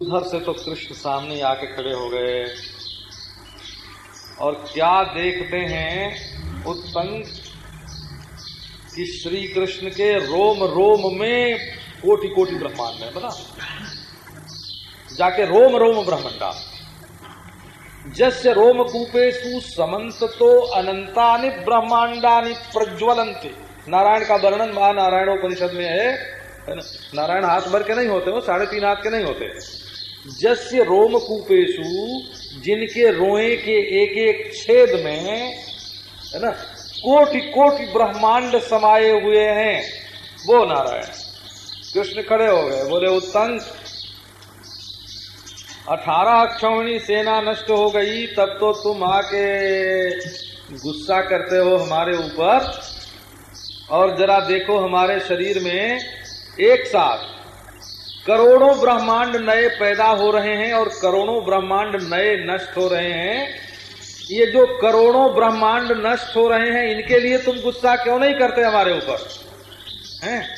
उधर से तो कृष्ण सामने आके खड़े हो गए। और क्या देखते हैं उत्तंग कि श्री कृष्ण के रोम रोम में कोटि कोटि ब्रह्मांड है बना जाके रोम रोम ब्रह्मंडा। जस्य रोम कूपेशु समंत तो अनंतानि ब्रह्मांडानि प्रज्वलंते नारायण का वर्णन महानारायण उपनिषद में है। नारायण हाथ भर के नहीं होते, वो साढ़े तीन हाथ के नहीं होते। जस्य रोम कूपेशु जिनके रोए के एक एक छेद में, है ना कोटि कोटि ब्रह्मांड समाये हुए हैं। वो नारायण। कृष्ण खड़े हो गए, बोले, उत्तंग, अठारह अक्षौणी सेना नष्ट हो गई, तब तो तुम आके गुस्सा करते हो हमारे ऊपर, और जरा देखो हमारे शरीर में एक साथ करोड़ों ब्रह्मांड नए पैदा हो रहे हैं और करोड़ों ब्रह्मांड नए नष्ट हो रहे हैं। ये जो करोड़ों ब्रह्मांड नष्ट हो रहे हैं, इनके लिए तुम गुस्सा क्यों नहीं करते हमारे ऊपर? हैं?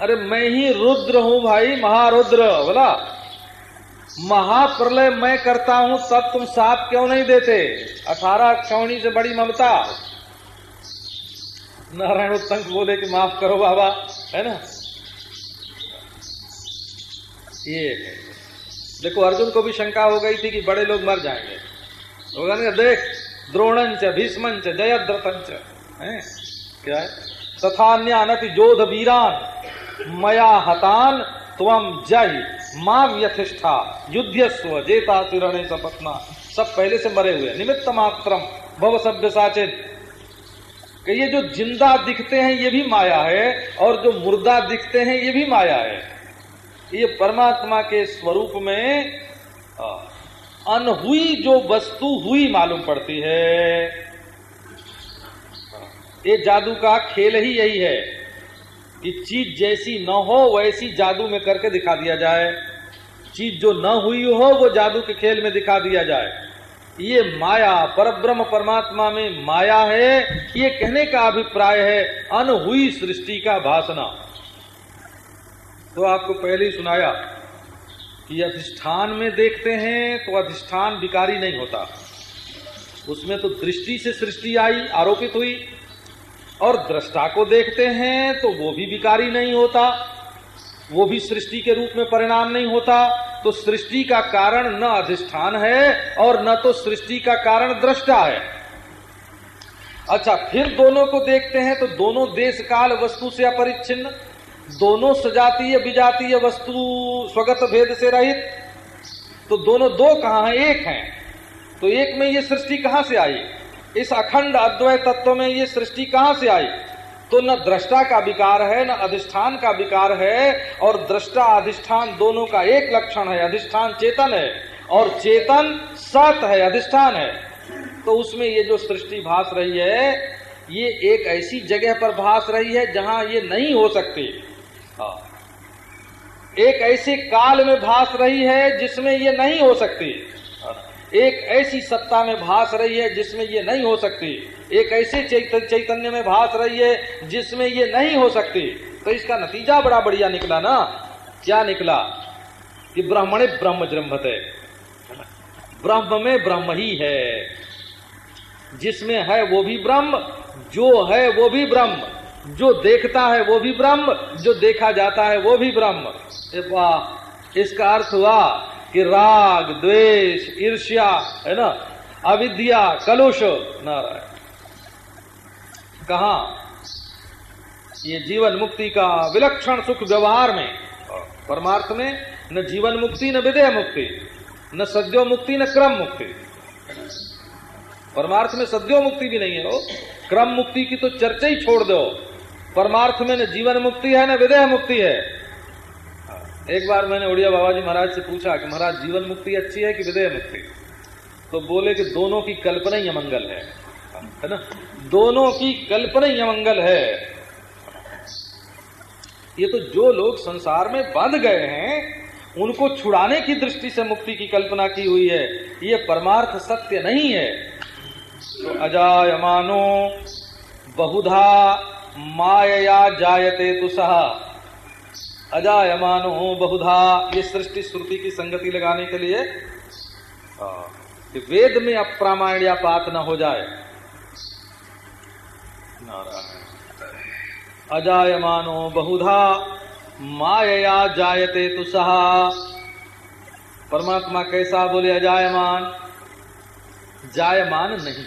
अरे मैं ही रुद्र हूँ भाई, महारुद्र, बोला। महाप्रलय मैं करता हूँ, तब तुम साथ क्यों नहीं देते? अठारह क्षौणी से बड़ी ममता। नारायण उत्तंक बोले कि माफ़ करो बाबा, है ना? ये देखो, अर्जुन को भी शंका हो गई थी कि बड़े लोग मर जाएँगे। तो देख द्रोणंच भीष्मंच जयद्रतंच है? क्या है? तथा जोध वीरान, मया हतान त्वम जय, माँ व्यथिष्ठा युद्धस्व जेता तिरणे सपत्ना। सब पहले से मरे हुए निमित्त मात्रम भव सभ्य साचित ये जो ज़िंदा दिखते हैं, ये भी माया है, और जो मुर्दा दिखते हैं, ये भी माया है। ये परमात्मा के स्वरूप में अनहुई जो वस्तु हुई मालूम पड़ती है। ये जादू का खेल ही यही है कि चीज़ जैसी न हो, वैसी जादू में करके दिखा दिया जाए। चीज़ जो न हुई हो, वो जादू के खेल में दिखा दिया जाए। ये माया, परब्रह्म परमात्मा में माया है, ये कहने का अभिप्राय है, अनहुई सृष्टि का भाषणा तो आपको पहले ही सुनाया कि अधिष्ठान में देखते हैं तो अधिष्ठान विकारी नहीं होता। उसमें तो दृष्टि से सृष्टि आई, आरोपित हुई। और दृष्टा को देखते हैं तो वो भी विकारी नहीं होता, वो भी सृष्टि के रूप में परिणाम नहीं होता। तो सृष्टि का कारण न अधिष्ठान है और न तो सृष्टि का कारण दृष्टा है। अच्छा फिर दोनों को देखते हैं तो दोनों देश काल वस्तु से अपरिच्छिन्न। दोनों सजातीय, विजातीय वस्तु स्वगत भेद से रहित तो दोनों दो कहा हैं? एक हैं। तो एक में ये सृष्टि कहाँ से आई? इस अखंड अद्वय तत्व में ये सृष्टि कहाँ से आई? तो न दृष्टा का विकार है, न अधिष्ठान का विकार है, और दृष्टा, अधिष्ठान दोनों का एक लक्षण है, अधिष्ठान चेतन है, और चेतन सत है, अधिष्ठान है। तो उसमें ये जो सृष्टि भास रही है, ये एक ऐसी जगह पर भास रही है जहाँ ये नहीं हो सकती। एक ऐसे काल में भास रही है जिसमें ये नहीं हो सकती। एक ऐसी सत्ता में भास रही है जिसमें ये नहीं हो सकती। एक ऐसे चैतन्य में भास रही है जिसमें ये नहीं हो सकती। तो इसका नतीजा बड़ा बढ़िया निकला ना। क्या निकला? कि ब्राह्मणे ब्रह्म जृम्भते ब्रह्म में ब्रह्म ही है। जिसमें है वो भी ब्रह्म, जो है वो भी ब्रह्म। जो देखता है वो भी ब्रह्म, जो देखा जाता है वो भी ब्रह्म। इसका अर्थ हुआ कि राग, द्वेष, ईर्ष्या, है ना? अविद्या, कलुष, नारायण। कहा? ये जीवन मुक्ति का विलक्षण सुख व्यवहार में। परमार्थ में न जीवन मुक्ति, न विदेह मुक्ति, न सद्यो मुक्ति, न क्रम मुक्ति। परमार्थ में सद्यो मुक्ति भी नहीं है वो क्रम मुक्ति की तो चर्चा ही छोड़ दो। परमार्थ में न जीवन मुक्ति है, न विदेह मुक्ति है। एक बार मैंने उड़िया बाबा जी महाराज से पूछा कि महाराज, जीवन मुक्ति अच्छी है कि विदेह मुक्ति? तो बोले कि दोनों की कल्पना ही अमंगल है। है ना? दोनों की कल्पना ही अमंगल है। ये तो जो लोग संसार में बंध गए हैं, उनको छुड़ाने की दृष्टि से मुक्ति की कल्पना की हुई है। ये परमार्थ सत्य नहीं है। तो अजायमानो बहुधा माया जायते तो सह। अजायमानो बहुधा ये सृष्टि श्रुति की संगति लगाने के लिए कि वेद में अप्रामायण या पात न हो जाए। अजायमानो बहुधा माया जायते तु सहा। परमात्मा कैसा बोले अजायमान? जायमान नहीं।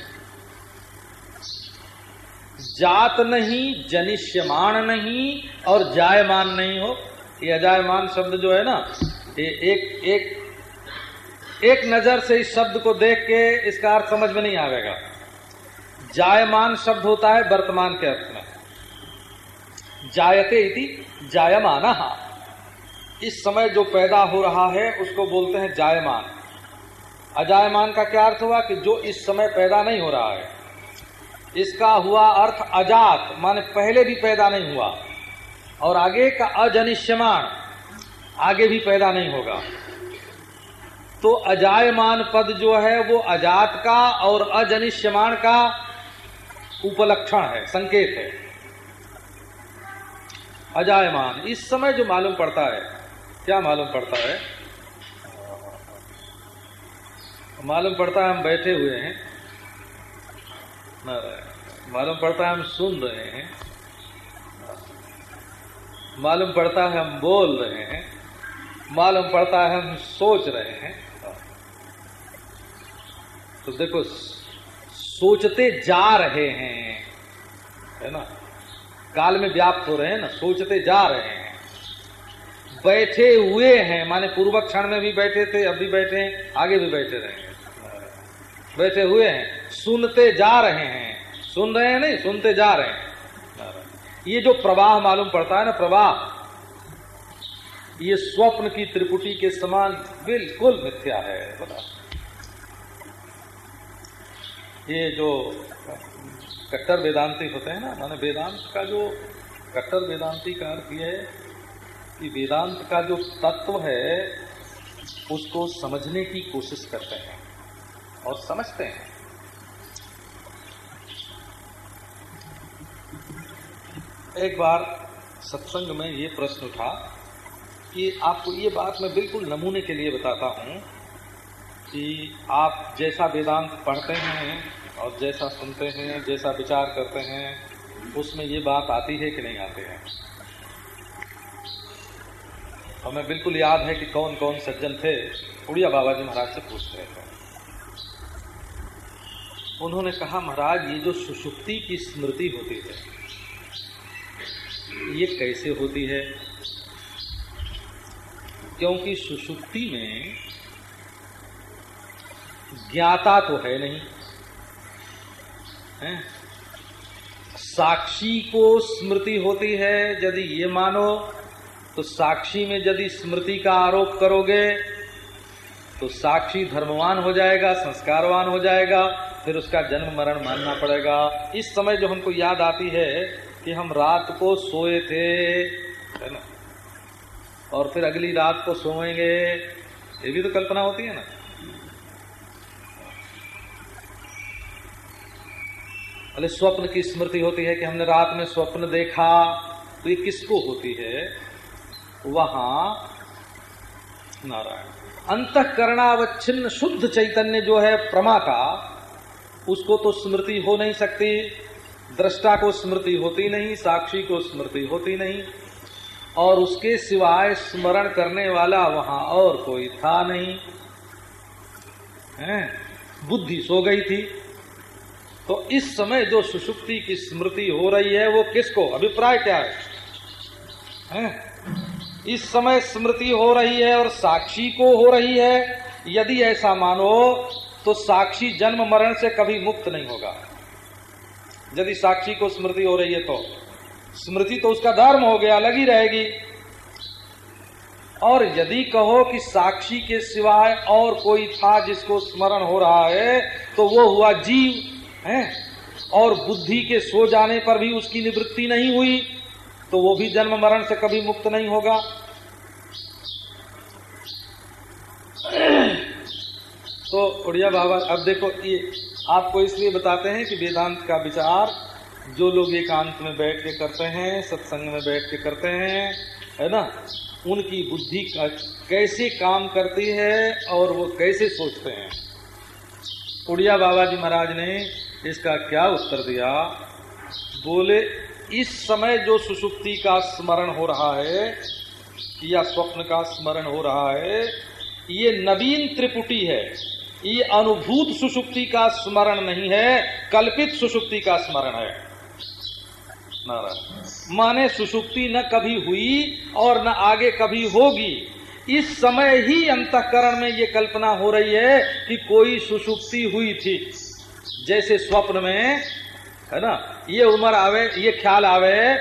जात नहीं जनिष्यमान नहीं और जायमान नहीं हो। ये अजायमान शब्द जो है ना, ये एक एक एक नज़र से इस शब्द को देख के इसका अर्थ समझ में नहीं आएगा जायमान शब्द होता है वर्तमान के अर्थ में। जायते इति जायमान। इस समय जो पैदा हो रहा है, उसको बोलते हैं जायमान। अजायमान का क्या अर्थ हुआ कि जो इस समय पैदा नहीं हो रहा है इसका हुआ अर्थ अजात, माने पहले भी पैदा नहीं हुआ। और आगे का अजनिष्यमान आगे भी पैदा नहीं होगा। तो अजायमान पद जो है, वो अजात का और अजनिष्यमान का उपलक्षण है, संकेत है। अजायमान, इस समय जो मालूम पड़ता है, क्या मालूम पड़ता है? मालूम पड़ता है हम बैठे हुए हैं। मालूम पड़ता है हम सुन रहे हैं। मालूम पड़ता है हम बोल रहे हैं। मालूम पड़ता है हम सोच रहे हैं। तो देखो, सोचते जा रहे हैं, है ना? काल में व्याप्त हो रहे हैं ना, सोचते जा रहे हैं। बैठे हुए हैं, माने पूर्व क्षण में भी बैठे थे, अब भी बैठे हैं, आगे भी बैठे रहेंगे बैठे हुए हैं, सुनते जा रहे हैं। सुन रहे हैं नहीं, सुनते जा रहे हैं। ये जो प्रवाह मालूम पड़ता है ना, प्रवाह, ये स्वप्न की त्रिपुटी के समान बिल्कुल मिथ्या है। बता। ये जो कट्टर वेदांती होते हैं ना, माने वेदांत का जो, कट्टर वेदांती का अर्थ यह है कि वेदांत का जो तत्व है, उसको समझने की कोशिश करते हैं। और समझते हैं। एक बार सत्संग में ये प्रश्न उठा कि आपको ये बात मैं बिल्कुल नमूने के लिए बताता हूँ कि आप जैसा वेदांत पढ़ते हैं और जैसा सुनते हैं, जैसा विचार करते हैं, उसमें ये बात आती है कि नहीं आती है? हमें बिल्कुल याद है कि कौन कौन सज्जन थे। उड़िया बाबा जी महाराज से पूछ रहे थे। उन्होंने कहा, महाराज, ये जो सुषुप्ति की स्मृति होती है, ये कैसे होती है क्योंकि सुषुप्ति में ज्ञाता तो है नहीं, है? साक्षी को स्मृति होती है, यदि ये मानो तो साक्षी में यदि स्मृति का आरोप करोगे तो साक्षी धर्मवान हो जाएगा, संस्कारवान हो जाएगा फिर उसका जन्म मरण मानना पड़ेगा। इस समय जो हमको याद आती है कि हम रात को सोए थे, है ना? और फिर अगली रात को सोएँगे, ये भी तो कल्पना होती है ना? अरे स्वप्न की स्मृति होती है कि हमने रात में स्वप्न देखा तो ये किसको होती है? वहाँ नारायण। अंतकरणावच्छिन्न शुद्ध चैतन्य जो है प्रमाता उसको तो स्मृति हो नहीं सकती दृष्टा को स्मृति होती नहीं साक्षी को स्मृति होती नहीं और उसके सिवाय स्मरण करने वाला वहाँ और कोई था नहीं। है? बुद्धि सो गई थी। तो इस समय जो सुषुप्ति की स्मृति हो रही है वो किसको? अभिप्राय क्या है, है? इस समय स्मृति हो रही है और साक्षी को हो रही है। यदि ऐसा मानो तो साक्षी जन्म मरण से कभी मुक्त नहीं होगा। यदि साक्षी को स्मृति हो रही है तो। स्मृति तो उसका धर्म हो गया, अलग ही रहेगी। और यदि कहो कि साक्षी के सिवाय और कोई था जिसको स्मरण हो रहा है तो वो हुआ जीव, है? और बुद्धि के सो जाने पर भी उसकी निवृत्ति नहीं हुई तो वो भी जन्म मरण से कभी मुक्त नहीं होगा। तो उड़िया बाबा, अब देखो, ये आपको इसलिए बताते हैं कि वेदांत का विचार, जो लोग एकांत में बैठ के करते हैं, सत्संग में बैठ के करते हैं, है ना? उनकी बुद्धि का, कैसे काम करती है और वो कैसे सोचते हैं? उड़िया बाबा जी महाराज ने इसका क्या उत्तर दिया? बोले, इस समय जो सुसुप्ति का स्मरण हो रहा है, या स्वप्न का स्मरण हो रहा है, ये नवीन त्रिपुटी है। ये अनुभूत सुसुप्ति का स्मरण नहीं है, कल्पित सुसुप्ति का स्मरण है। माने सुसुप्ति न कभी हुई और न आगे कभी होगी। इस समय ही अंतकरण में ये कल्पना हो रही है कि कोई सुसुप्ति हुई थी। जैसे स्वप्न में, है ना, ये उम्र आवे, ये ख्याल आवे,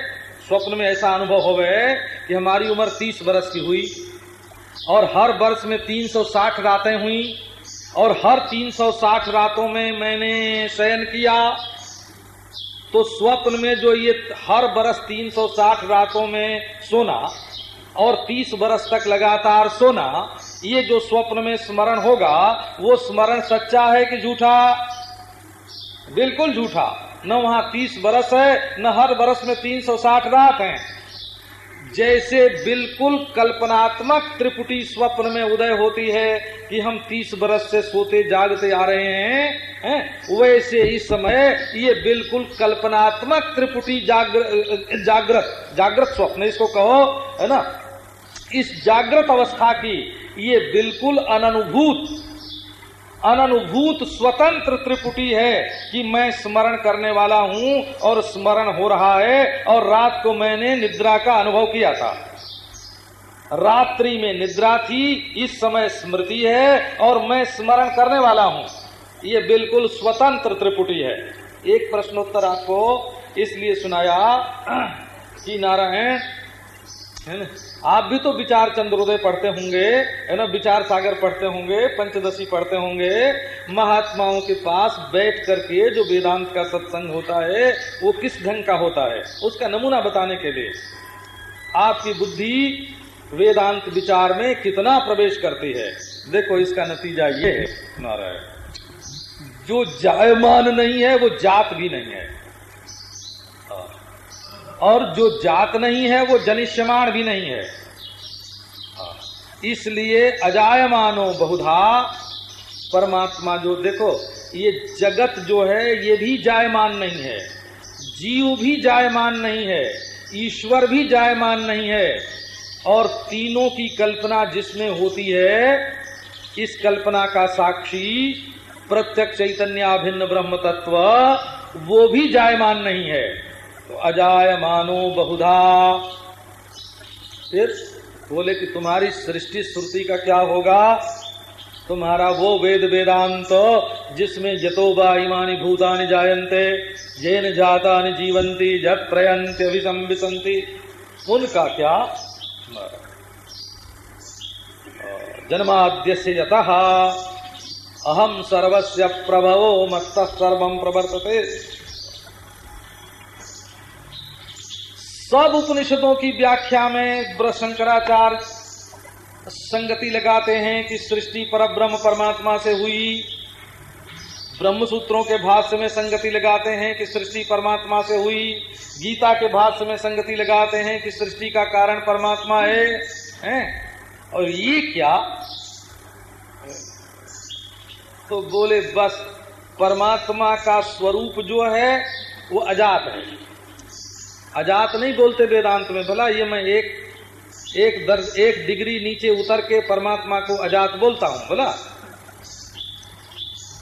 स्वप्न में ऐसा अनुभव होवे कि हमारी उम्र तीस वर्ष की हुई और हर वर्ष में 360 रातें हुई। और हर 360 रातों में मैंने शयन किया तो स्वप्न में जो ये हर बरस 360 रातों में सोना और 30 बरस तक लगातार सोना, ये जो स्वप्न में स्मरण होगा, वो स्मरण सच्चा है कि झूठा? बिल्कुल झूठा। न वहाँ तीस बरस है, न हर बरस में तीन सौ साठ रात है। जैसे बिल्कुल कल्पनात्मक त्रिपुटी स्वप्न में उदय होती है कि हम तीस बरस से सोते जागते आ रहे हैं, है? वैसे इस समय ये बिल्कुल कल्पनात्मक त्रिपुटी जागृत जागृत जागृत स्वप्न, इसको कहो, है ना इस जागृत अवस्था की ये बिल्कुल अनुभूत अनुभूत स्वतंत्र त्रिपुटी है कि मैं स्मरण करने वाला हूँ और स्मरण हो रहा है और रात को मैंने निद्रा का अनुभव किया था। रात्रि में निद्रा थी, इस समय स्मृति है और मैं स्मरण करने वाला हूँ। ये बिल्कुल स्वतंत्र त्रिपुटी है। एक प्रश्नोत्तर आपको इसलिए सुनाया कि नारायण, है ना? आप भी तो विचार चंद्रोदय पढ़ते होंगे, है ना? विचार सागर पढ़ते होंगे, पंचदशी पढ़ते होंगे। महात्माओं के पास बैठ करके जो वेदांत का सत्संग होता है, वो किस ढंग का होता है? उसका नमूना बताने के लिए। आपकी बुद्धि वेदांत विचार में कितना प्रवेश करती है? देखो, इसका नतीजा ये है, नारायण। जो जायमान नहीं है, वो जात भी नहीं है। और जो जात नहीं है, वो जनिष्यमाण भी नहीं है। इसलिए अजायमानो बहुधा परमात्मा जो, देखो, ये जगत जो है, ये भी जायमान नहीं है। जीव भी जायमान नहीं है, ईश्वर भी जायमान नहीं है। और तीनों की कल्पना जिसमें होती है, इस कल्पना का साक्षी प्रत्यक्ष चैतन्याभिन्न ब्रह्म तत्व, वो भी जायमान नहीं है। तो अजाय मानो बहुधा। फिर बोले कि तुम्हारी सृष्टि श्रुति का क्या होगा? तुम्हारा वो वेद वेदांत जिसमें जतोबा इमानी भूतानि जायन्ते जैन जाता जीवंती जत प्रयंत अभिसंबिसंती उनका क्या? जन्माद्य से यत। अहम सर्वस्य प्रभवो मत्त सर्व प्रवर्तते। सब उपनिषदों की व्याख्या में शंकराचार्य संगति लगाते हैं कि सृष्टि पर ब्रह्म परमात्मा से हुई। ब्रह्म सूत्रों के भाष्य में संगति लगाते हैं कि सृष्टि परमात्मा से हुई। गीता के भाष्य में संगति लगाते हैं कि सृष्टि का कारण परमात्मा है, हैं? और ये क्या? तो बोले, बस, परमात्मा का स्वरूप जो है, वो अजात है। अजात नहीं बोलते वेदांत में, भला ये मैं एक एक दर्ज, एक डिग्री नीचे उतर के परमात्मा को अजात बोलता हूँ बोला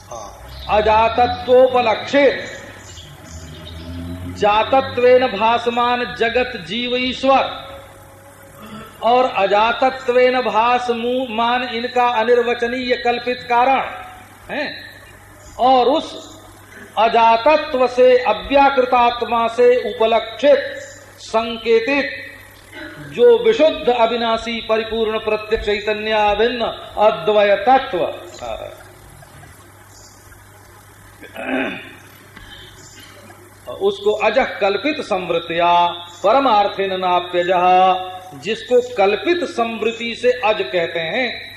हाँ। अजातत्वोपलक्षित। जातत्वेन भासमान जगत जीव ईश्वर। और अजातत्व अजातत्वेन भासमान इनका अनिर्वचनीय कल्पित कारण, है? और उस अजातत्व से, अव्याकृतात्मा से उपलक्षित, संकेतित, जो विशुद्ध अविनाशी, परिपूर्ण, प्रत्यक्ष चैतन्याभिन्न अद्वय तत्व। उसको अजह कल्पित समृतिया परमार्थे नाप्य जिसको कल्पित समृति से अज कहते हैं।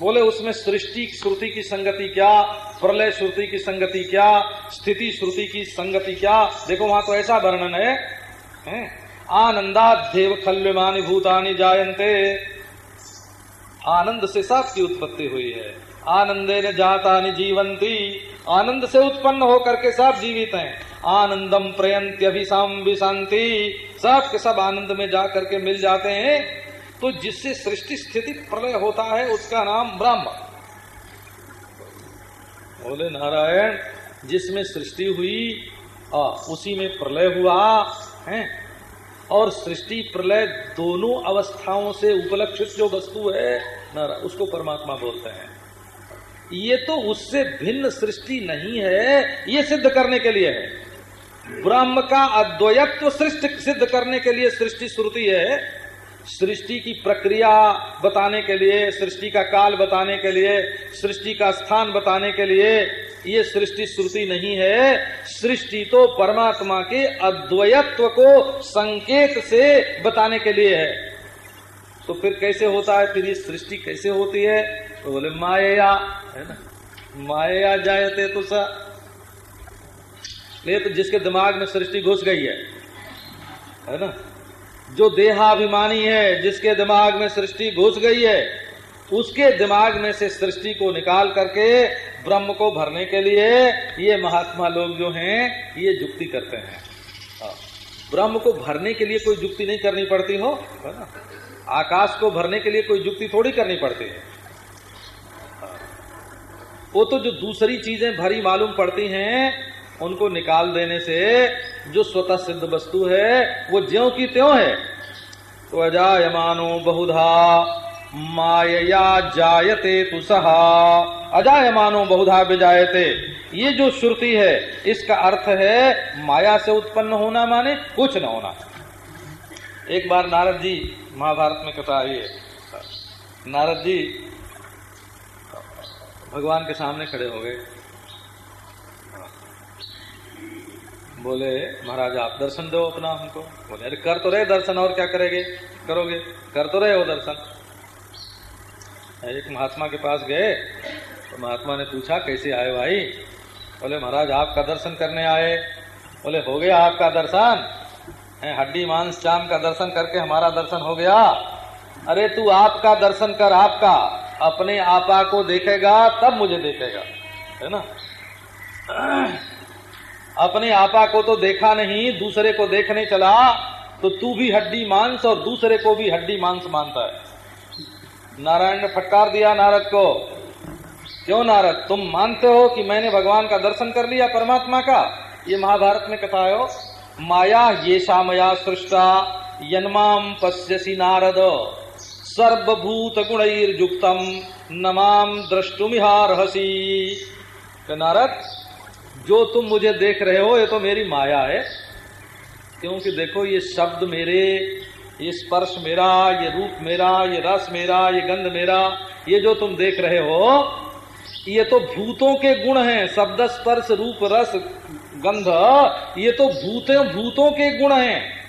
बोले, उसमें सृष्टि, श्रुति की संगति क्या? प्रलय श्रुति की संगति क्या? स्थिति श्रुति की संगति क्या? देखो वहाँ तो ऐसा वर्णन है, है? आनंदाध्यव खल्यमानी भूतानी जायंते आनंद से सबकी उत्पत्ति हुई है। आनंदे न जाता जीवंती आनंद से उत्पन्न होकर के सब जीवित हैं। आनंदम प्रयंत अभिशांति सब के सब आनंद में जा करके मिल जाते हैं। तो जिससे सृष्टि स्थिति प्रलय होता है उसका नाम ब्रह्म। बोले नारायण जिसमें सृष्टि हुई आ, उसी में प्रलय हुआ है? और सृष्टि प्रलय दोनों अवस्थाओं से उपलक्षित जो वस्तु है नारायण उसको परमात्मा बोलते हैं। ये तो उससे भिन्न सृष्टि नहीं है ये सिद्ध करने के लिए है। ब्रह्म का अद्वयत्व सृष्टि सिद्ध करने के लिए सृष्टि श्रुति है सृष्टि की प्रक्रिया बताने के लिए, सृष्टि का काल बताने के लिए, सृष्टि का स्थान बताने के लिए ये सृष्टि श्रुति नहीं है। सृष्टि तो परमात्मा के अद्वयत्व को संकेत से बताने के लिए है। तो फिर कैसे होता है? फिर ये सृष्टि कैसे होती है? तो बोले, माया, है ना? माया जायते तो सा। ले तो जिसके दिमाग में सृष्टि घुस गई है है ना? जो देहाभिमानी है, जिसके दिमाग में सृष्टि घुस गई है, उसके दिमाग में से सृष्टि को निकाल करके ब्रह्म को भरने के लिए ये महात्मा लोग जो हैं, ये जुक्ति करते हैं। ब्रह्म को भरने के लिए कोई जुक्ति नहीं करनी पड़ती हो, है ना आकाश को भरने के लिए कोई जुक्ति थोड़ी करनी पड़ती है वो तो जो दूसरी चीज़ें भरी मालूम पड़ती हैं, उनको निकाल देने से जो स्वतः सिद्ध वस्तु है, वो ज्यो की त्यों है। तो अजायमानो बहुधा माया जायते तु सहा। अजायमानो बहुधा विजायते। ये जो श्रुति है, इसका अर्थ है, माया से उत्पन्न होना माने कुछ न होना। एक बार नारद जी, महाभारत में कथा आई है। नारद जी, भगवान के सामने खड़े हो गए। बोले, महाराज, आप दर्शन दो अपना हमको। बोले, अरे, कर तो रहे दर्शन, और क्या करेंगे? करोगे? कर तो रहे हो दर्शन। एक महात्मा के पास गए तो महात्मा ने पूछा, कैसे आए भाई? बोले, महाराज, आपका दर्शन करने आए। बोले, हो गया आपका दर्शन। है, हड्डी, मांस चाँद का दर्शन करके हमारा दर्शन हो गया। अरे, तू आपका दर्शन कर आपका। अपने आपा को देखेगा, तब मुझे देखेगा। है ना? अपने आपा को तो देखा नहीं, दूसरे को देखने चला तो तू भी हड्डी मांस और दूसरे को भी हड्डी मांस मानता है। नारायण ने फटकार दिया नारद को, क्यों नारद, तुम मानते हो कि मैंने भगवान का दर्शन कर लिया परमात्मा का? ये महाभारत में कथा है माया ये शामया सृष्टा यन्माम पश्यसी नारद। सर्वभूत गुणैर्युक्तम नमाम द्रष्टुमिहारहसी। नारद जो तुम मुझे देख रहे हो, ये तो मेरी माया है। क्योंकि देखो, ये शब्द मेरे, ये स्पर्श मेरा, ये रूप मेरा, ये रस मेरा, ये गंध मेरा, ये जो तुम देख रहे हो, ये तो भूतों के गुण हैं। शब्द, स्पर्श, रूप, रस, गंध, ये तो भूतों भूतों के गुण हैं।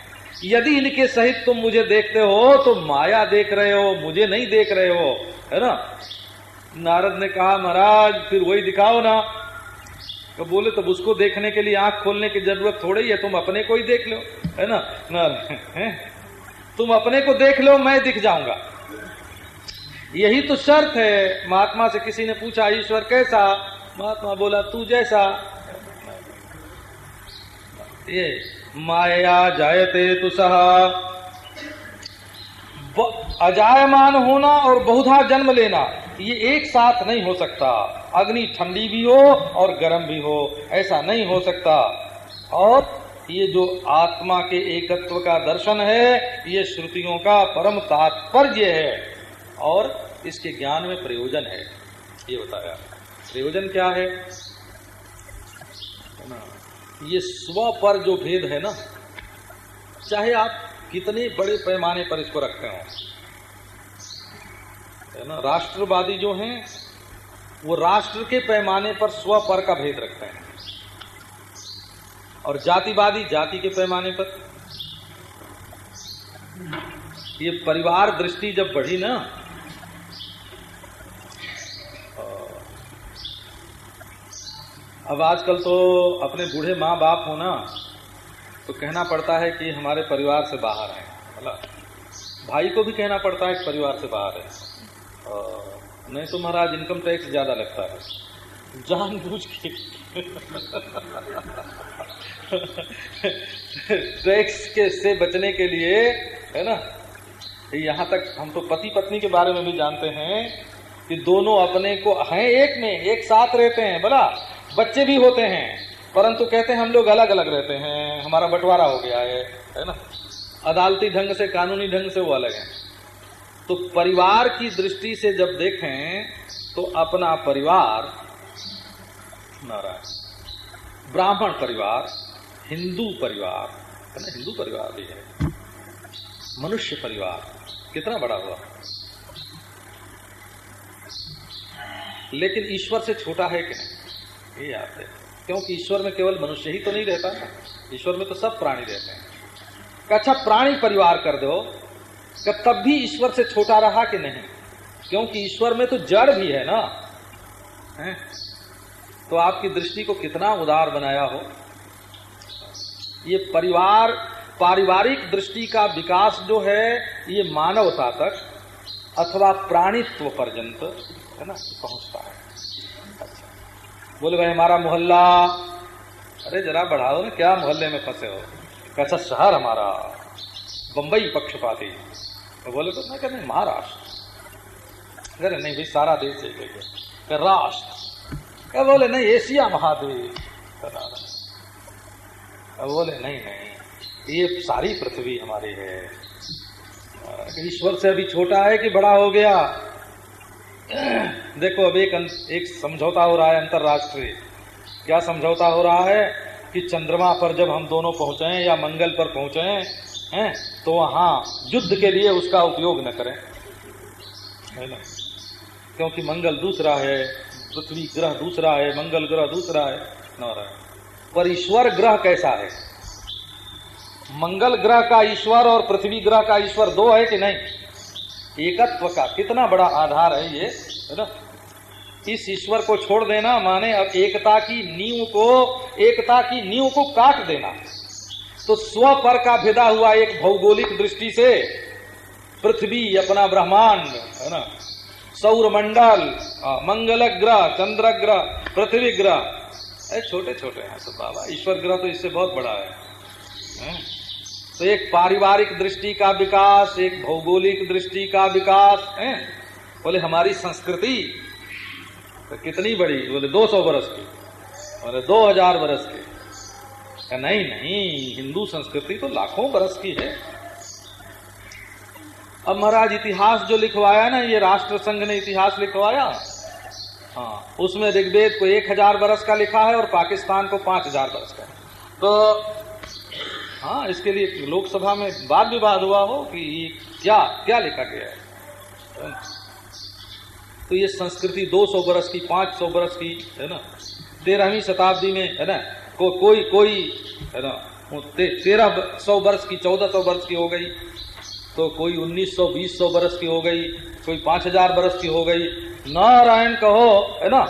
यदि इनके सहित तुम मुझे देखते हो तो माया देख रहे हो, मुझे नहीं देख रहे हो, है ना? नारद ने कहा, महाराज, फिर वही दिखाओ ना। तो बोले, तब उसको देखने के लिए आँख खोलने की ज़रूरत थोड़ी है, तुम अपने को ही देख लो। है ना? है? तुम अपने को देख लो, मैं दिख जाऊँगा। यही तो शर्त है। महात्मा से किसी ने पूछा, ईश्वर कैसा? महात्मा बोला, तू जैसा। ये, माया जायते तु सहा अजायमान होना और बहुधा जन्म लेना। ये एक साथ नहीं हो सकता। अग्नि ठंडी भी हो और गर्म भी हो, ऐसा नहीं हो सकता। और ये जो आत्मा के एकत्व का दर्शन है, ये श्रुतियों का परम तात्पर्य है। और इसके ज्ञान में प्रयोजन है। ये बताया। प्रयोजन क्या है? ये स्व पर जो भेद है ना, चाहे आप कितने बड़े पैमाने पर इसको रखते हो है ना? राष्ट्रवादी जो हैं, वो राष्ट्र के पैमाने पर स्व पर का भेद रखते हैं। और जातिवादी जाति के पैमाने पर। ये परिवार दृष्टि जब बढ़ी ना अब आजकल तो अपने बूढ़े माँ बाप हो ना तो कहना पड़ता है कि हमारे परिवार से बाहर है भाई को भी कहना पड़ता है कि परिवार से बाहर है। नहीं तो महाराज इनकम टैक्स ज़्यादा लगता है। जान बूझ के। टैक्स के से बचने के लिए, है ना? यहाँ तक हम तो पति पत्नी के बारे में भी जानते हैं कि दोनों अपने को हैं एक में, एक साथ रहते हैं बोला बच्चे भी होते हैं, परंतु कहते हैं हम लोग अलग अलग रहते हैं। हमारा बंटवारा हो गया है है ना? अदालती ढंग से, कानूनी ढंग से वो अलग है। तो परिवार की दृष्टि से जब देखें तो अपना परिवार, नारायण, ब्राह्मण परिवार, हिंदू परिवार, है ना, हिंदू परिवार भी है, मनुष्य परिवार, कितना बड़ा हुआ? लेकिन ईश्वर से छोटा है कि ये याद है, क्योंकि ईश्वर में केवल मनुष्य ही तो नहीं रहता ईश्वर में तो सब प्राणी रहते हैं। अच्छा प्राणी परिवार कर दो तब भी ईश्वर से छोटा रहा कि नहीं? क्योंकि ईश्वर में तो जड़ भी है ना। है? तो आपकी दृष्टि को कितना उदार बनाया हो। ये परिवार, पारिवारिक दृष्टि का विकास जो है, ये मानवता तक अथवा प्राणित्व पर्यंत, है ना, पहुँचता है। अच्छा। बोले, भाई, हमारा मोहल्ला अरे, जरा बढ़ाओ ना, क्या मोहल्ले में फंसे हो। कैसा शहर हमारा। बंबई पक्षपाती। तो बोले तो मैं कहते महाराष्ट्र। अरे नहीं भाई, सारा देश एक है। राष्ट्र। क्या बोले नहीं, एशिया महाद्वीप। बोले नहीं नहीं, ये सारी पृथ्वी हमारी है। ईश्वर से अभी छोटा है कि बड़ा हो गया? देखो, अब एक एक समझौता हो रहा है अंतरराष्ट्रीय। क्या समझौता हो रहा है कि चंद्रमा पर जब हम दोनों पहुँचे या मंगल पर पहुँचे हैं तो वहाँ युद्ध के लिए उसका उपयोग न करें। है ना? क्योंकि मंगल दूसरा है, पृथ्वी ग्रह दूसरा है, मंगल ग्रह दूसरा है, नारायण। पर ईश्वर ग्रह कैसा है? मंगल ग्रह का ईश्वर और पृथ्वी ग्रह का ईश्वर दो है कि नहीं? एकत्व का कितना बड़ा आधार है ये, है ना? इस ईश्वर को छोड़ देना माने अब एकता की नींव को, एकता की नींव को काट देना। तो स्व पर का भेदा हुआ एक भौगोलिक दृष्टि से पृथ्वी अपना ब्रह्मांड, है ना? सौर मंडल मंगल ग्रह, चंद्र ग्रह, पृथ्वी ग्रह। छोटे छोटे हैं सब बाबा, ईश्वर ग्रह तो इससे बहुत बड़ा है? तो एक पारिवारिक दृष्टि का विकास, एक भौगोलिक दृष्टि का विकास, है? बोले, हमारी संस्कृति तो कितनी बड़ी, बोले, दो सौ बरस की, बोले, दो हज़ार बरस की। नहीं नहीं, हिंदू संस्कृति तो लाखों बरस की है। अब महाराज, इतिहास जो लिखवाया ना, ये राष्ट्र संघ ने इतिहास लिखवाया हाँ उसमें ऋग्वेद को एक हज़ार बरस का लिखा है और पाकिस्तान को पाँच हज़ार बरस का। तो हाँ इसके लिए लोकसभा में वाद विवाद हुआ हो कि क्या क्या लिखा गया है? तो ये संस्कृति 200 बरस की 500 बरस की, है ना? तेरहवीं शताब्दी में, है ना? को, कोई कोई है ना तेरह सौ वर्ष की चौदह सौ वर्ष की हो गई तो कोई उन्नीस सौ बीस सौ बरस की हो गई कोई पाँच हज़ार बरस की हो गई। नारायण कहो है ना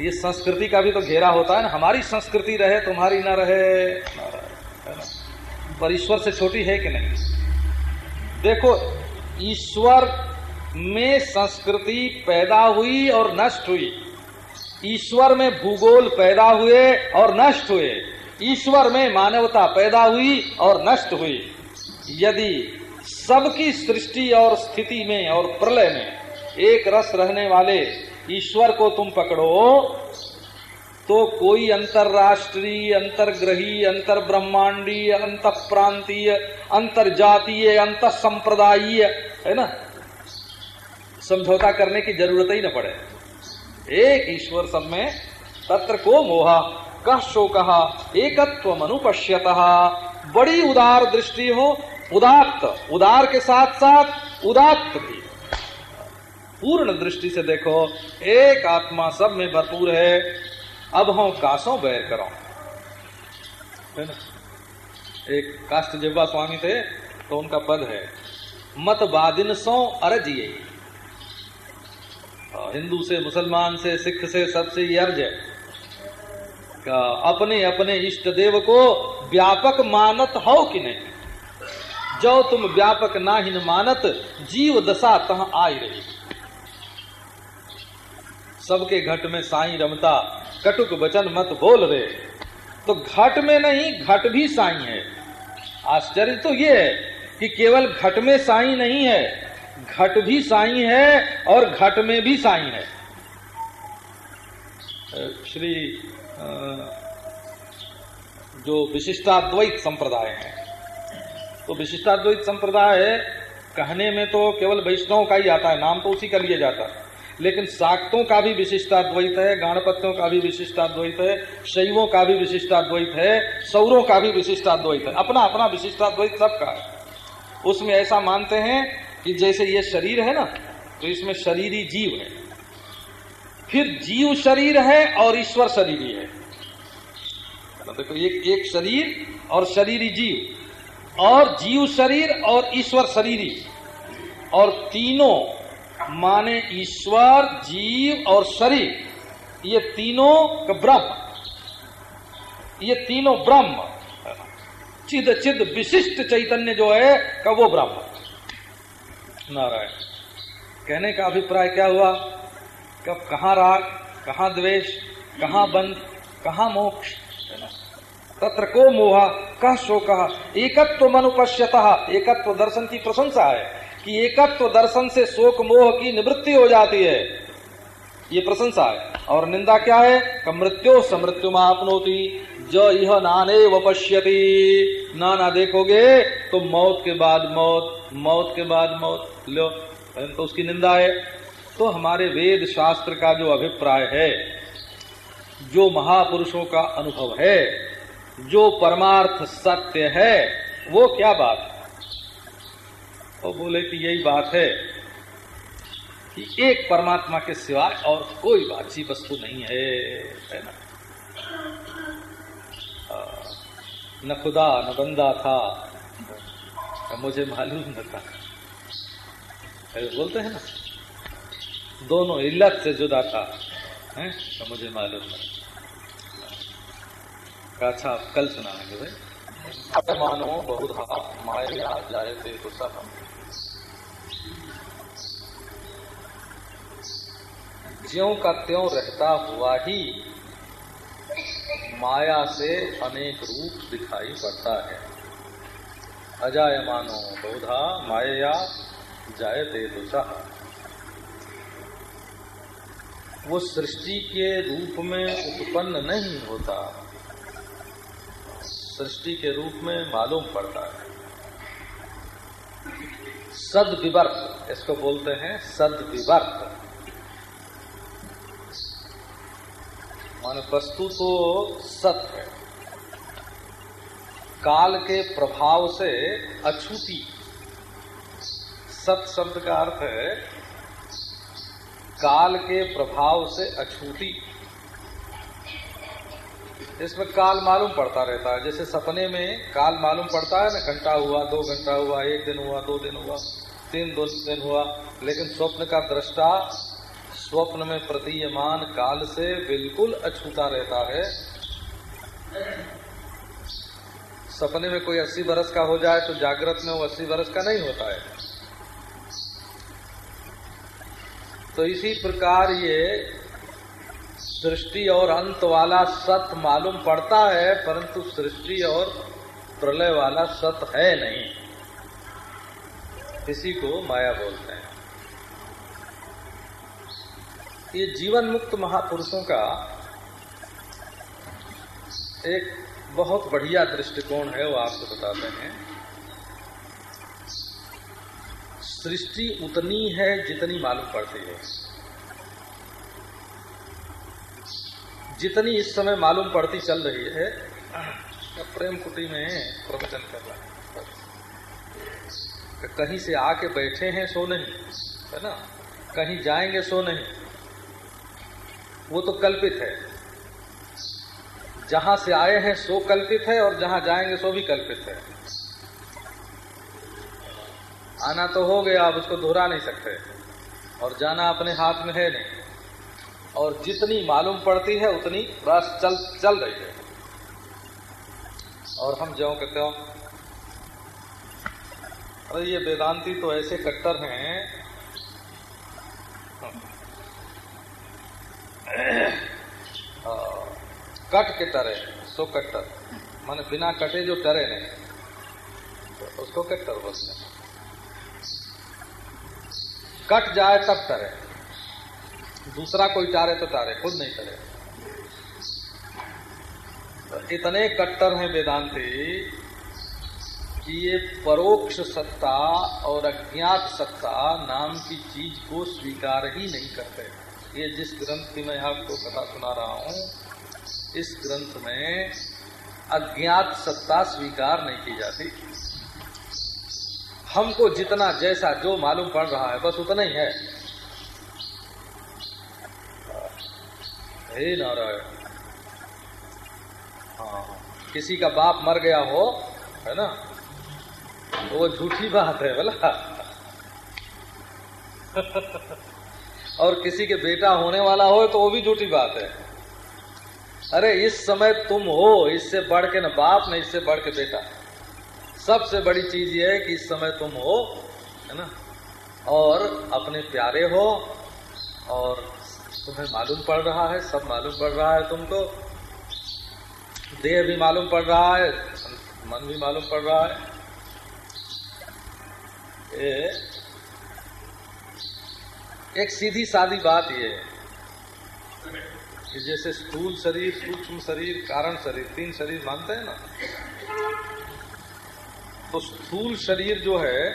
ये संस्कृति का भी तो घेरा होता है ना हमारी संस्कृति रहे तुम्हारी ना रहे पर ईश्वर से छोटी है कि नहीं? देखो ईश्वर में संस्कृति पैदा हुई और नष्ट हुई। ईश्वर में भूगोल पैदा हुए और नष्ट हुए। ईश्वर में मानवता पैदा हुई और नष्ट हुई। यदि सबकी सृष्टि और स्थिति में और प्रलय में एक रस रहने वाले ईश्वर को तुम पकड़ो तो कोई अंतरराष्ट्रीय, अंतरग्रही अंतर ब्रह्मांडीय अंत प्रांतीय अंतर जातीय अंत संप्रदायीय है ना? समझौता करने की ज़रूरत ही न पड़े। एक ईश्वर सब में तत्र को मोहा कह शो कहा एकत्व मनुपश्यत बड़ी उदार दृष्टि हो, उदात्त, उदार के साथ साथ उदात्त भी। पूर्ण दृष्टि से देखो, एक आत्मा सब में भरपूर है। अब हम कासों बैर करो। है ना? एक काष्ट जिब्बा स्वामी थे तो उनका पद है, मत बादिन सो अरजिए हिंदू से, मुसलमान से, सिख से सबसे ये अर्ज़ है अपने अपने इष्ट देव को व्यापक मानत हो कि नहीं। जो तुम व्यापक ना ही मानत, जीव दशा तह आई रही। सबके घट में साई रमता, कटुक वचन मत बोल रे। तो घट में नहीं, घट भी साई है। आश्चर्य तो ये है कि केवल घट में साई नहीं है घट भी साई है और घट में भी साई है। श्री जो विशिष्टाद्वैत संप्रदाय है। तो विशिष्टाद्वैत संप्रदाय कहने में तो केवल वैष्णव का ही आता है, नाम तो उसी का लिए जाता है। लेकिन शाक्तों का भी विशिष्टाद्वैत है, गाणपत्यों का भी विशिष्टाद्वैत है, शैवों का भी विशिष्टाद्वैत है, सौरों का भी विशिष्टाद्वैत है। अपना अपना विशिष्टाद्वैत सबका है। उसमें ऐसा मानते हैं कि जैसे ये शरीर है ना तो इसमें शरीरी जीव है। फिर जीव शरीर है और ईश्वर शरीरी है। देखो, एक एक शरीर और शरीरी जीव, और जीव शरीर और ईश्वर शरीरी। और तीनों माने ईश्वर, जीव और शरीर। ये तीनों का ब्रह्म। ये तीनों ब्रह्म। चिद चिद विशिष्ट चैतन्य जो है, का वो ब्रह्म। नारायण। कहने का अभिप्राय क्या हुआ? कब, कहाँ राग, कहाँ द्वेष, कहाँ बंध, कहाँ मोक्ष? तत्र को मोहा कह शोक एकत्व मनुपश्यत एकत्व दर्शन की प्रशंसा है कि एकत्व दर्शन से शोक मोह की निवृत्ति हो जाती है। ये प्रशंसा है। और निंदा क्या है? मृत्यु समृत्यु आपनोती जो यह नाने वपश्यति। नाना देखोगे तो मौत के बाद मौत मौत के बाद मौत। लो तो उसकी निंदा है। तो हमारे वेद शास्त्र का जो अभिप्राय है, जो महापुरुषों का अनुभव है, जो परमार्थ सत्य है, वो क्या बात वो तो बोले कि यही बात है कि एक परमात्मा के सिवाय और कोई बाची वस्तु नहीं है है ना? न खुदा, न बंदा था। मुझे मालूम न था। बोलते हैं ना? दोनों इल्लत से जुदा था, है? तो मुझे मालूम नहीं अच्छा आप कल सुनाएँगे भाई। मानो, बहुत माया जाए थे तो सब हम। ज्यो का त्यों रहता हुआ ही माया से अनेक रूप दिखाई पड़ता है। अजाय मानो बहुधा माया जायते सह वो सृष्टि के रूप में उत्पन्न नहीं होता। सृष्टि के रूप में मालूम पड़ता है। सद विवर्त इसको बोलते हैं सद विवर्त मान वस्तु तो सत है। काल के प्रभाव से अछूती। सत शब्द का अर्थ है, काल के प्रभाव से अछूती। इसमें काल मालूम पड़ता रहता है। जैसे सपने में काल मालूम पड़ता है ना, घंटा हुआ, दो घंटा हुआ, एक दिन हुआ, दो दिन हुआ, तीन दो दिन हुआ, लेकिन स्वप्न का दृष्टा स्वप्न में प्रतीयमान काल से बिल्कुल अछूता रहता है। सपने में कोई अस्सी बरस का हो जाए तो जागृत में वो अस्सी बरस का नहीं होता है। तो इसी प्रकार ये सृष्टि और अंत वाला सत मालूम पड़ता है, परंतु सृष्टि और प्रलय वाला सत है नहीं। इसी को माया बोलते हैं। ये जीवन मुक्त महापुरुषों का एक बहुत बढ़िया दृष्टिकोण है, वो आपको बताते हैं। सृष्टि उतनी है जितनी मालूम पड़ती है। जितनी इस समय मालूम पड़ती चल रही है प्रेम कुटी में प्रवचन कर रहा है। कहीं से आके बैठे हैं, सो नहीं, है ना? कहीं जाएँगे, सो नहीं। वो तो कल्पित है। जहाँ से आए हैं, सो कल्पित है, और जहाँ जाएँगे, सो भी कल्पित है। आना तो हो गया आप उसको दोहरा नहीं सकते। और जाना अपने हाथ में है नहीं। और जितनी मालूम पड़ती है, उतनी बस चल चल रही है। और हम जो कहते हो, अरे ये वेदांती तो ऐसे कट्टर हैं कट के टरे सो कट्टर। माने बिना कटे जो टरे नहीं तो उसको कट्टर बोलते हैं। कट जाए तब टरे दूसरा कोई टारे तो टारे खुद नहीं टरे तो इतने कट्टर हैं वेदांती कि ये परोक्ष सत्ता और अज्ञात सत्ता नाम की चीज़ को स्वीकार ही नहीं करते। ये जिस ग्रंथ की मैं आपको कथा सुना रहा हूँ, इस ग्रंथ में अज्ञात सत्ता स्वीकार नहीं की जाती। हमको जितना जैसा जो मालूम पड़ रहा है, बस उतना ही है। हे नारायण हाँ किसी का बाप मर गया हो, है ना तो वो झूठी बात है, बोला। और किसी के बेटा होने वाला हो तो वो भी झूठी बात है। अरे, इस समय तुम हो, इससे बढ़ के न बाप, न इससे बढ़ के बेटा। सबसे बड़ी चीज़ ये है कि इस समय तुम हो, है ना? और अपने प्यारे हो, और तुम्हें मालूम पड़ रहा है, सब मालूम पड़ रहा है तुमको। देह भी मालूम पड़ रहा है, मन भी मालूम पड़ रहा है। ये एक सीधी सादी बात यह है कि जैसे स्थूल शरीर, सूक्ष्म शरीर, कारण शरीर, तीन शरीर मानते हैं ना? तो स्थूल शरीर जो है,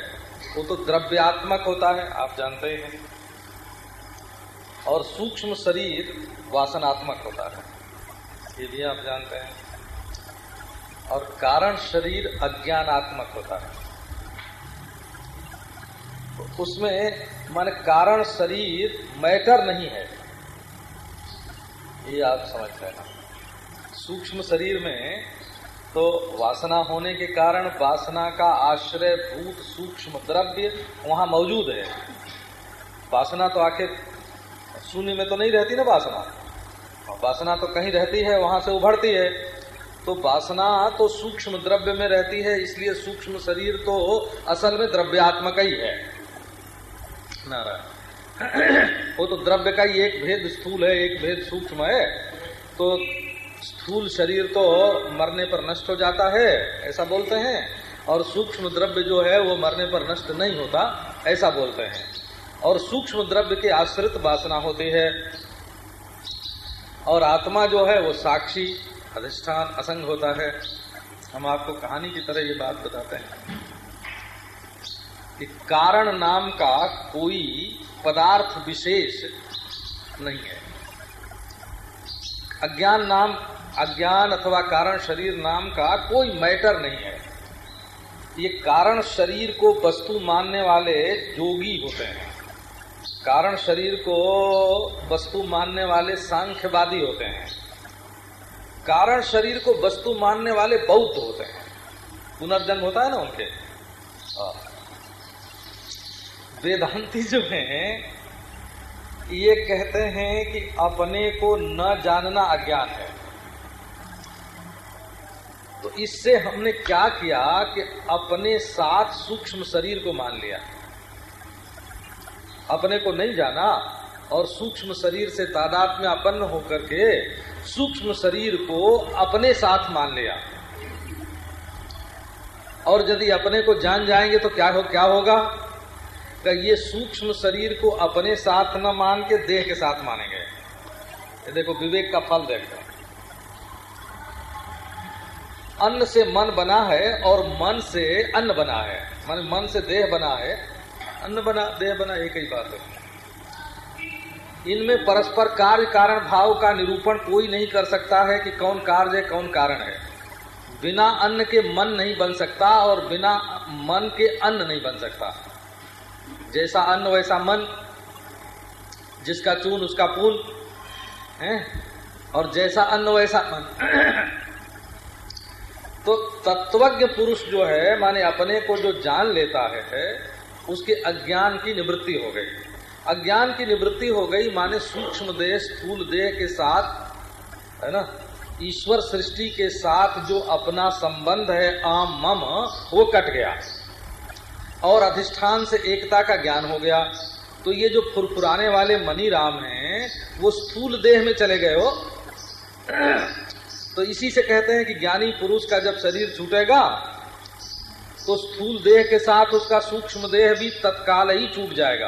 वो तो द्रव्यात्मक होता है, आप जानते ही हैं। और सूक्ष्म शरीर वासनात्मक होता है, ये भी आप जानते हैं। और कारण शरीर अज्ञानात्मक होता है। तो उसमें माने कारण शरीर मैटर नहीं है। ये आप समझ लेना सूक्ष्म शरीर में तो वासना होने के कारण वासना का आश्रय भूत सूक्ष्म द्रव्य वहाँ मौजूद है। वासना तो आखिर शून्य में तो नहीं रहती ना वासना। वासना तो कहीं रहती है, वहाँ से उभरती है। तो वासना तो सूक्ष्म द्रव्य में रहती है, इसलिए सूक्ष्म शरीर तो असल में द्रव्यात्मक ही है। नारायण वो तो द्रव्य का ही एक भेद स्थूल है, एक भेद सूक्ष्म है। तो स्थूल शरीर तो मरने पर नष्ट हो जाता है, ऐसा बोलते हैं। और सूक्ष्म द्रव्य जो है, वो मरने पर नष्ट नहीं होता, ऐसा बोलते हैं। और सूक्ष्म द्रव्य के आश्रित वासना होती है। और आत्मा जो है, वो साक्षी, अधिष्ठान, असंग होता है। हम आपको कहानी की तरह ये बात बताते हैं। कि कारण नाम का कोई पदार्थ विशेष नहीं है। अज्ञान नाम, अज्ञान अथवा कारण शरीर नाम का कोई मैटर नहीं है। ये कारण शरीर को वस्तु मानने वाले जोगी होते हैं। कारण शरीर को वस्तु मानने वाले सांख्यवादी होते हैं। कारण शरीर को वस्तु मानने वाले बौद्ध होते हैं। पुनर्जन्म होता है ना उनके? वेदांती जो है, ये कहते हैं कि अपने को न जानना अज्ञान है। तो इससे हमने क्या किया कि अपने साथ सूक्ष्म शरीर को मान लिया। अपने को नहीं जाना और सूक्ष्म शरीर से तादाद में अपन्न होकर के सूक्ष्म शरीर को अपने साथ मान लिया। और यदि अपने को जान जाएँगे तो क्या हो, क्या होगा? कि ये सूक्ष्म शरीर को अपने साथ न मान के देह के साथ मानेंगे। ये देखो, विवेक का फल देखते अन्न से मन बना है और मन से अन्न बना है। मन मन से देह बना है। अन्न बना, देह बना, एक ही बात है। इनमें परस्पर कार्य, कारण, भाव का निरूपण कोई नहीं कर सकता है कि कौन कार्य है, कौन कारण है। बिना अन्न के मन नहीं बन सकता और बिना मन के अन्न नहीं बन सकता। जैसा अन्न, वैसा मन, जिसका चून, उसका पुल है? और जैसा अन्न, वैसा मन। तो तत्वज्ञ पुरुष जो है, माने अपने को जो जान लेता है, उसके अज्ञान की निवृत्ति हो गई। अज्ञान की निवृत्ति हो गई, माने सूक्ष्म देह, स्थूल देह के साथ, है ना? ईश्वर सृष्टि के साथ जो अपना संबंध है, आम मम, वो कट गया। और अधिष्ठान से एकता का ज्ञान हो गया। तो ये जो फुरफुराने वाले मनी राम हैं, वो स्थूल देह में चले गए हो। तो इसी से कहते हैं कि ज्ञानी पुरुष का जब शरीर छूटेगा तो स्थूल देह के साथ उसका सूक्ष्म देह भी तत्काल ही छूट जाएगा।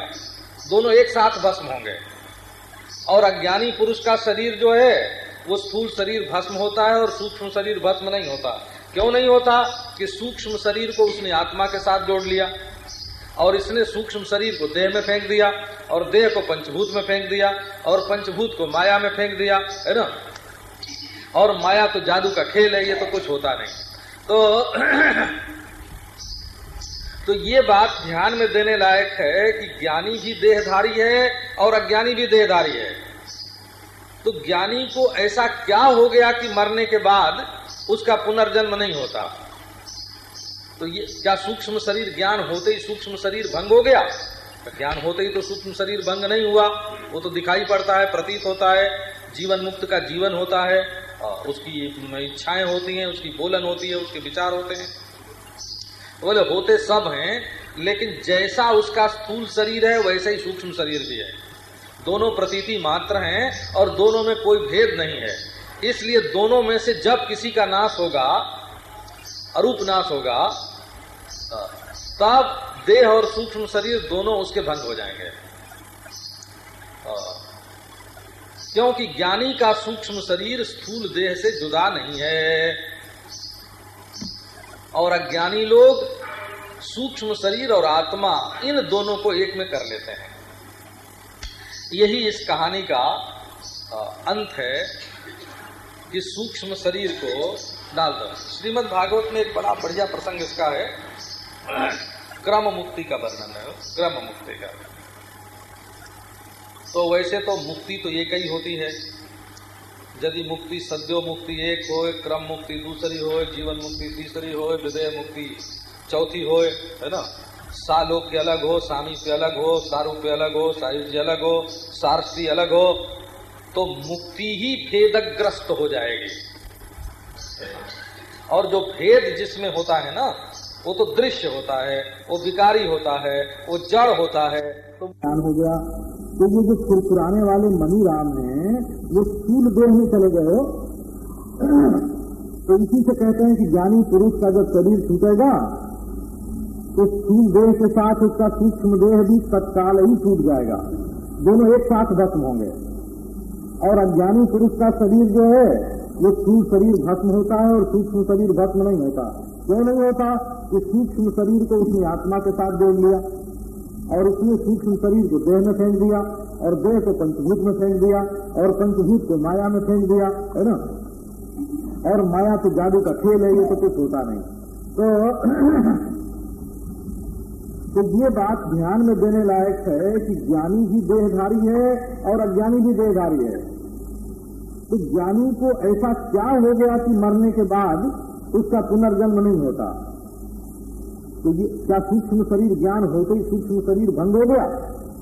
दोनों एक साथ भस्म होंगे। और अज्ञानी पुरुष का शरीर जो है, वो स्थूल शरीर भस्म होता है और सूक्ष्म शरीर भस्म नहीं होता। क्यों नहीं होता कि सूक्ष्म शरीर को उसने आत्मा के साथ जोड़ लिया और इसने सूक्ष्म शरीर को देह में फेंक दिया और देह को पंचभूत में फेंक दिया और पंचभूत को माया में फेंक दिया, है ना? और माया तो जादू का खेल है, ये तो कुछ होता नहीं। तो तो ये बात ध्यान में देने लायक है कि ज्ञानी भी देहधारी है और अज्ञानी भी देहधारी है। तो ज्ञानी को ऐसा क्या हो गया कि मरने के बाद उसका पुनर्जन्म नहीं होता। तो ये क्या सूक्ष्म शरीर ज्ञान होते ही सूक्ष्म शरीर भंग हो गया? तो ज्ञान होते ही तो सूक्ष्म शरीर भंग नहीं हुआ। वो तो दिखाई पड़ता है, प्रतीत होता है, जीवन मुक्त का जीवन होता है उसकी इच्छाएँ होती हैं, उसकी बोलन होती है, उसके विचार होते हैं। बोले, होते सब हैं, लेकिन जैसा उसका स्थूल शरीर है, वैसे ही सूक्ष्म शरीर भी है। दोनों प्रतीति मात्र हैं, और दोनों में कोई भेद नहीं है। इसलिए दोनों में से जब किसी का नाश होगा, अरूप नाश होगा, तब देह और सूक्ष्म शरीर दोनों उसके भंग हो जाएँगे। क्योंकि ज्ञानी का सूक्ष्म शरीर स्थूल देह से जुदा नहीं है। और अज्ञानी लोग सूक्ष्म शरीर और आत्मा, इन दोनों को एक में कर लेते हैं। यही इस कहानी का अंत है। कि सूक्ष्म शरीर को डाल दो। श्रीमद भागवत में एक बड़ा बढ़िया प्रसंग इसका है। क्रम मुक्ति का वर्णन है। क्रम मुक्ति का। तो वैसे तो मुक्ति तो एक ही होती है। यदि मुक्ति सद्यो मुक्ति एक हो क्रम मुक्ति दूसरी हो जीवन मुक्ति तीसरी हो विदय मुक्ति चौथी हो है ना? सालोक के अलग हो, सामी पे अलग हो सारूप्य अलग हो सायुज्य अलग हो सारस्ती अलग हो तो मुक्ति ही भेदग्रस्त हो जाएगी। और जो भेद जिसमें होता है ना, वो तो दृश्य होता है, वो विकारी होता है, वो जड़ होता है। तो ज्ञान हो गया। तो ये जो फुरफुराने वाले मनी राम हैं वो स्थूल देह में चले गए तो इसी से कहते हैं कि ज्ञानी पुरुष का जब शरीर छूटेगा तो स्थूल देह के साथ उसका सूक्ष्म देह भी तत्काल ही छूट जाएगा। दोनों एक साथ भस्म होंगे। और अज्ञानी पुरुष का शरीर जो है, वो स्थूल शरीर भस्म होता है और सूक्ष्म शरीर भस्म नहीं होता। क्यों नहीं होता? कि सूक्ष्म शरीर को उसने आत्मा के साथ जोड़ लिया और उसने सूक्ष्म शरीर को देह में फेंक दिया और देह को पंचभूत में फेंक दिया और पंचभूत को माया में फेंक दिया, है ना? और माया तो जादू का खेल है, ये तो कुछ होता नहीं। तो तो ये बात ध्यान में देने लायक है कि ज्ञानी भी देहधारी है और अज्ञानी भी देहधारी है। तो ज्ञानी को ऐसा क्या हो गया कि मरने के बाद उसका पुनर्जन्म नहीं होता? तो ये क्या सूक्ष्म शरीर ज्ञान होते ही सूक्ष्म शरीर भंग हो गया?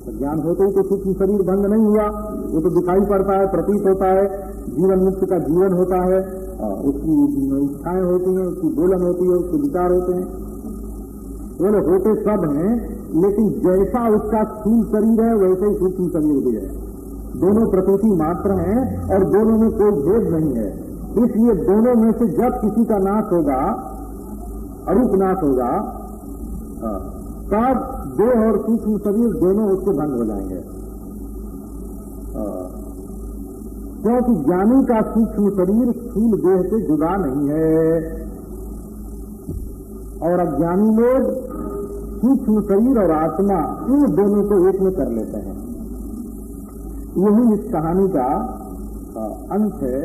तो ज्ञान होते ही तो सूक्ष्म शरीर भंग नहीं हुआ। वो तो दिखाई पड़ता है, प्रतीत होता है, जीवन मुक्त का जीवन होता है उसकी इच्छाएँ होती हैं, उसकी बोलन होती है, उसके विचार होते हैं। बोले, होते सब हैं, लेकिन जैसा उसका स्थूल शरीर है, वैसे ही सूक्ष्म शरीर भी है। दोनों प्रकृति मात्र हैं और दोनों में कोई भेद नहीं है। इसलिए दोनों में से जब किसी का नाश होगा, अरूप नाश होगा तब देह और सूक्ष्म शरीर दोनों उसके भंग हो जाएँगे। क्योंकि ज्ञानी का सूक्ष्म शरीर स्थूल देह से जुदा नहीं है। और अज्ञानी लोग सूक्ष्म शरीर और आत्मा इन दोनों को एक में कर लेते हैं। यही इस कहानी का अंत है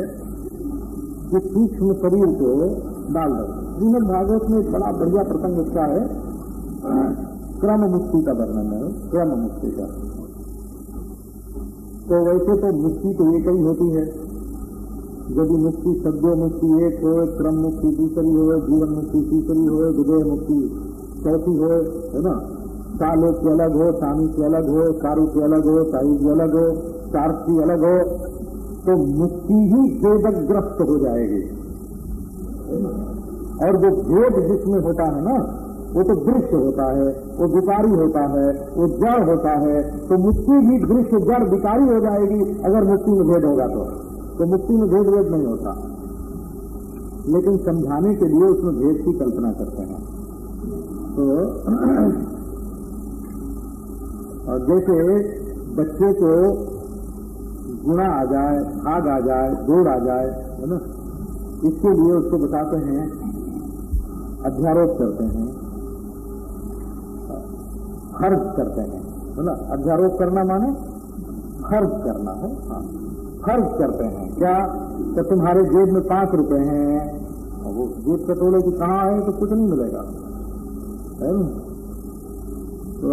कि सूक्ष्म शरीर को डाल दो। श्रीमद भागवत में एक बड़ा बढ़िया प्रसंग इसका है क्रम मुक्ति का वर्णन है, क्रम मुक्ति का। तो वैसे तो मुक्ति तो एक ही होती है। यदि मुक्ति सद्यो मुक्ति एक हो, क्रम मुक्ति दूसरी हो, जीवन मुक्ति तीसरी हो, विजय मुक्ति चौथी हो, है ना? सालों की अलग हो, सामी की अलग हो कारू की अलग हो, साई की अलग हो चार्थ की अलग हो तो मुक्ति ही भेदग्रस्त हो जाएगी। और जो भेद जिसमें होता है ना, वो तो दृश्य होता है, वो विकारी होता है, वो जड़ होता है तो मुक्ति भी दृश्य, जड़ विकारी हो जाएगी, अगर मुक्ति में भेद होगा तो। तो मुक्ति में भेद भेद नहीं होता। लेकिन समझाने के लिए उसमें भेद की कल्पना करते हैं। तो और जैसे बच्चे को गुणा आ जाए, भाग आ जाए जोड़ आ जाए, है ना? इसके लिए उसको बताते हैं, अध्यारोप करते हैं, खर्च करते हैं, है ना? अध्यारोप करना माने खर्च करना है हाँ। खर्च करते हैं। क्या? तो तुम्हारे जेब में पाँच रुपए हैं। वो जेब कटोले की कहाँ आए तो कुछ नहीं मिलेगा। है ना? तो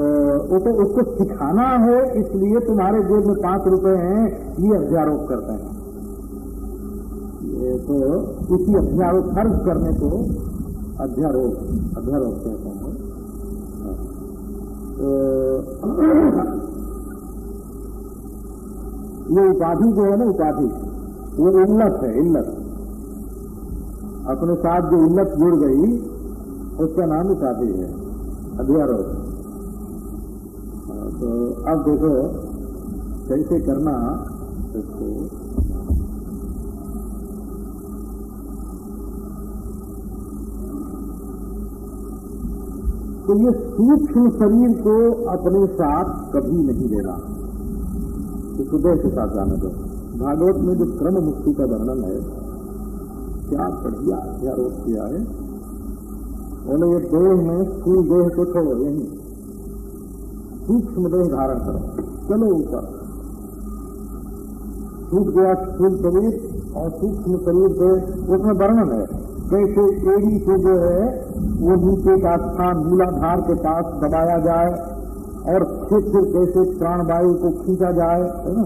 वो उसको सिखाना है, इसलिए तुम्हारे जेब में पाँच रुपए हैं, ये अध्यारोप करते हैं। ये तो इसी अध्यारोप खर्च करने को अध्यारोप अध्यारोप कहते हैं। ये उपाधि जो है ना, उपाधि, वो इल्लत है, इल्लत। अपने साथ जो इल्लत जुड़ गई, उसका नाम उपाधि है अध्यारोप तो अब देखो, कैसे करना इसको तो ये सूक्ष्म शरीर को अपने साथ कभी नहीं लेना तो सुबह के साथ जाने दो। भागवत में जो क्रम मुक्ति का वर्णन है, क्या बढ़िया अध्यारोप किया है। बोले, ये देह में स्थूल देह को छोड़ो, यही। सूक्ष्म देह धारण करो। चलो ऊपर। छूट गया स्थूल शरीर और सूक्ष्म शरीर से उसमें वर्णन है। कैसे एड़ी से जो है, वो नीचे का स्थान मूलाधार के पास दबाया जाए और फिर फिर कैसे प्राणवायु को खींचा जाए, है ना?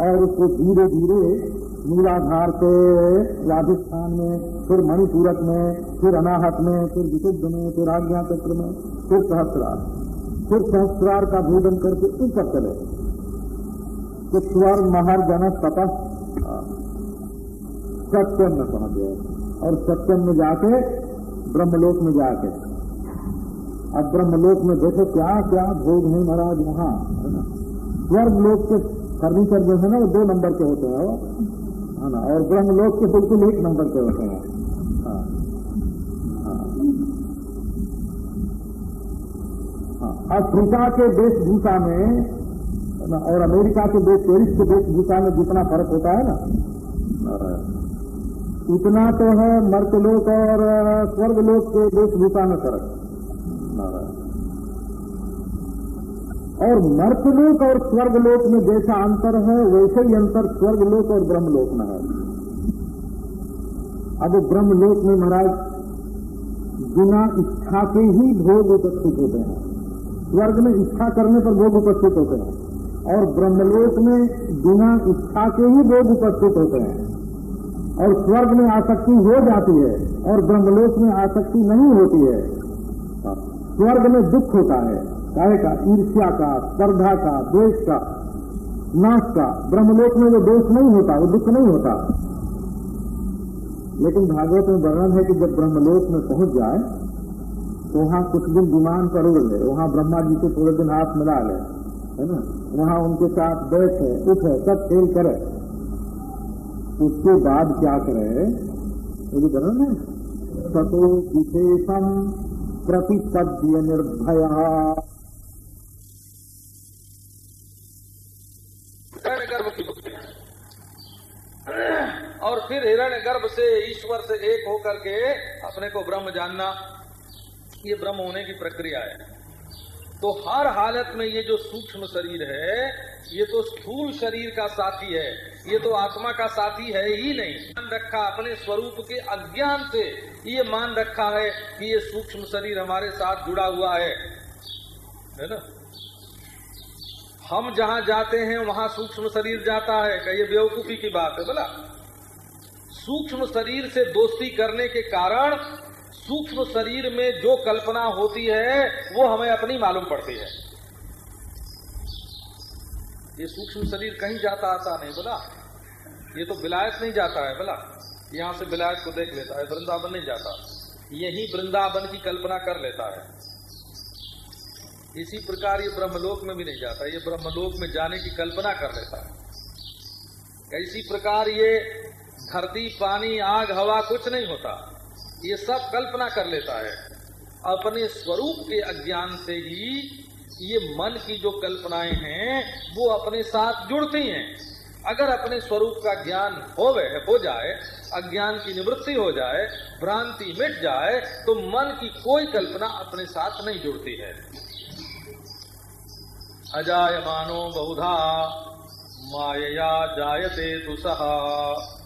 और उसको धीरे धीरे मूलाधार से राजस्थान में, फिर मणिपूरक में, फिर अनाहत में, फिर विशुद्ध में, फिर आज्ञा चक्र में, फिर सहस्रार। फिर सहस्रार का भोजन करके ऊपर चले। तो स्वर महर जन तपस सत्यम में पहुँच गए। और सत्यम में जाके ब्रह्मलोक में जाके। अब ब्रह्मलोक में देखो क्या क्या भोग है महाराज वहाँ। स्वर्ग लोक के फर्नीचर जो है ना, वो दो नंबर के होते हैं। है ना? और ब्रह्मलोक के बिल्कुल एक नंबर के होते हाँ। अफ्रीका के वेशभूषा में और अमेरिका के देश पेरिस के वेशभूषा में जितना फ़र्क होता है ना, उतना तो है मर्तलोक और स्वर्गलोक के वेशभूषा में फ़र्क। और मर्तलोक और स्वर्गलोक में जैसा अंतर है, वैसे ही अंतर स्वर्गलोक और ब्रह्मलोक में है। अब ब्रह्मलोक में महाराज, बिना इच्छा के ही भोग उपस्थित होते हैं। स्वर्ग में इच्छा करने पर लोग उपस्थित होते हैं। और ब्रह्मलोक में बिना इच्छा के ही लोग उपस्थित होते हैं। और स्वर्ग में आसक्ति हो जाती है और ब्रह्मलोक में आसक्ति नहीं होती है। स्वर्ग में दुख होता है। काहे का ईर्ष्या का, स्पर्धा का, द्वेष का, नाश का, ब्रह्मलोक में वो दोष नहीं होता, वो दुख नहीं होता। लेकिन भागवत में वर्णन है कि जब ब्रह्मलोक में पहुँच जाए वहाँ कुछ दिन विमान पर उड़ वहाँ ब्रह्मा जी को थोड़े दिन हाथ मिला ले, है ना? वहाँ उनके साथ बैठे, उठे, सब खेल करे। उसके बाद क्या करे? वर्णन है सतो विशेषम प्रतिपद्य निर्भय। और फिर हिरण्य गर्भ से ईश्वर से एक होकर के अपने को ब्रह्म जानना। ये ब्रह्म होने की प्रक्रिया है। तो हर हालत में ये जो सूक्ष्म शरीर है, ये तो स्थूल शरीर का साथी है। ये तो आत्मा का साथी है ही नहीं। मान रखा अपने स्वरूप के अज्ञान से ये मान रखा है कि ये सूक्ष्म शरीर हमारे साथ जुड़ा हुआ है। है ना? हम जहाँ जाते हैं, वहाँ सूक्ष्म शरीर जाता है। ये बेवकूफ़ी की बात है, बोला। सूक्ष्म शरीर से दोस्ती करने के कारण सूक्ष्म शरीर में जो कल्पना होती है, वो हमें अपनी मालूम पड़ती है। ये सूक्ष्म शरीर कहीं जाता आता नहीं, बोला? ये तो विलायत नहीं जाता है, बोला? यहाँ से विलायत को देख लेता है, वृंदावन नहीं जाता। यही वृंदावन की कल्पना कर लेता है। इसी प्रकार ये ब्रह्मलोक में भी नहीं जाता, ये ब्रह्मलोक में जाने की कल्पना कर लेता है। इसी प्रकार ये धरती, पानी, आग, हवा कुछ नहीं होता। ये सब कल्पना कर लेता है। अपने स्वरूप के अज्ञान से ही ये मन की जो कल्पनाएँ हैं, वो अपने साथ जुड़ती हैं। अगर अपने स्वरूप का ज्ञान हो गए हो जाए, अज्ञान की निवृत्ति हो जाए, भ्रांति मिट जाए तो मन की कोई कल्पना अपने साथ नहीं जुड़ती है। अजायमानो बहुधा माया जायते तु सहा